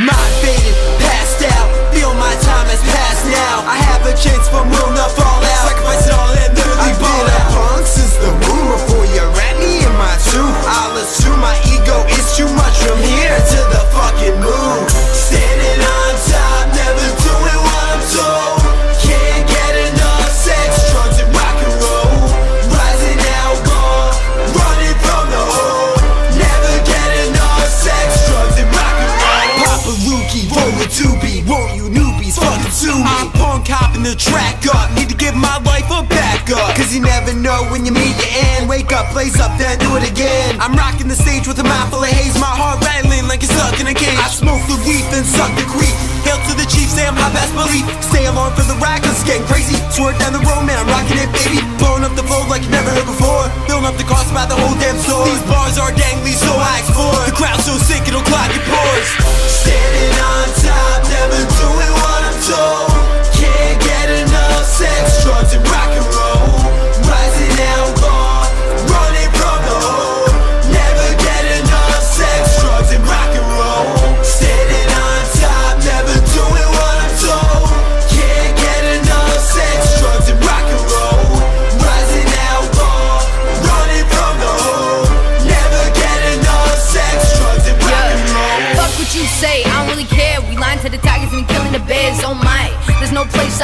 Mind faded, passed out. Feel my time has passed now. I have a chance I'm punk the track up, need to give my life a backup. Cause you never know when you meet your end. Wake up, blaze up, then do it again. I'm rocking the stage with a mouth full of haze, my heart rattling like it's stuck in a cage. I smoke the weed, then suck the creep. Hail to the chief, say I'm high best belief. Stay along for the ride, cause it's getting crazy. Swerve down the road, man, I'm rocking it, baby. Blowing up the flow like you never heard before. Filling up the cost by the whole damn store. These bars are dangly,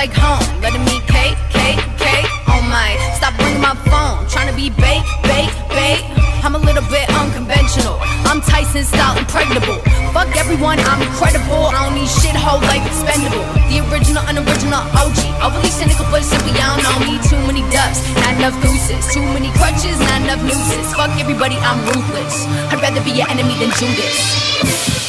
like home. Letting me K, K, K. Oh my, stop ringing my phone. Trying to be bait, bait, bait. I'm a little bit unconventional. I'm Tyson style impregnable. Fuck everyone, I'm incredible. I don't need shit, whole life expendable. The original, unoriginal OG. i Overly cynical, but simply I don't know me. Too many ducks, not enough gooses. Too many crutches, not enough nooses. Fuck everybody, I'm ruthless. I'd rather be your enemy than Judas.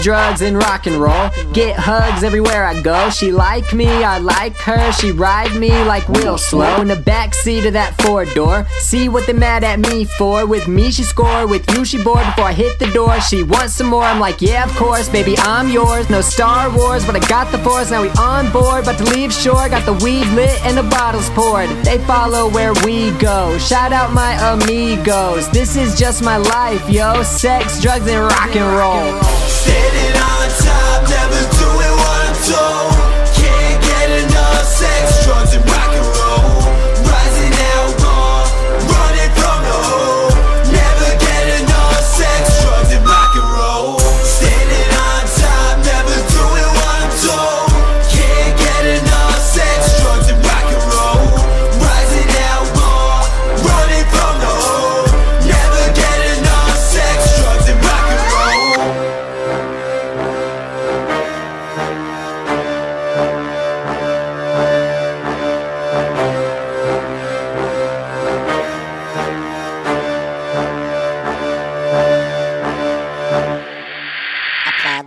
Sex, drugs, and rock and roll. Get hugs everywhere I go. She like me, I like her. She ride me like real slow in the back seat of that Ford door. See what they mad at me for. With me she score, with you she bored. Before I hit the door, she wants some more. I'm like, yeah, of course, baby, I'm yours. No Star Wars, but I got the force. Now we on board, but to leave shore. Got the weed lit and the bottles poured. They follow where we go. Shout out my amigos. This is just my life, yo. Sex, drugs, and rock and roll. Standing on top, never doing what I'm told.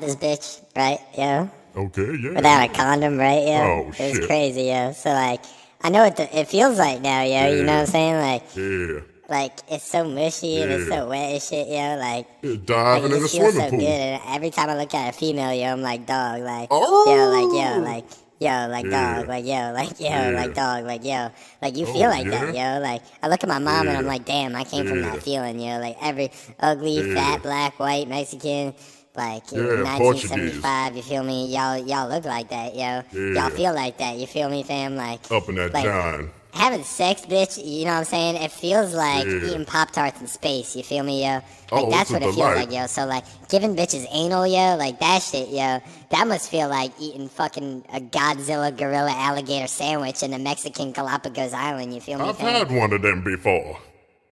This bitch, right, yo? Okay, yeah. Without a condom, right, yo? Oh, It was shit. crazy, yo. So, like, I know what the, it feels like now, yo. You know what I'm saying? Like, Yeah. like it's so mushy and it's so wet and shit, yo. Like, Yeah, like diving it in a swimming so pool. good. And every time I look at a female, yo, I'm like, dog, like, Oh. yo, like, yo, oh! like. Yo, like Yeah. dog, like yo, like yo, Yeah. like dog, like yo, like you Oh, feel like that, yo. Like I look at my mom and I'm like, damn, I came from that feeling, yo. Like every ugly, Yeah. fat, black, white, Mexican, like Yeah, 1975, you feel me? Y'all, y'all look like that, yo. Yeah. Y'all feel like that, you feel me, fam? Like Up in that like, John. having sex, bitch, you know what I'm saying? It feels like Yeah. eating Pop Tarts in space, you feel me, yo? Like, Oh, that's what it feels delight. like, yo. So, like, giving bitches anal, yo, like, that shit, yo, that must feel like eating fucking a Godzilla gorilla alligator sandwich in a Mexican Galapagos island, you feel me, I've fam? had one of them before.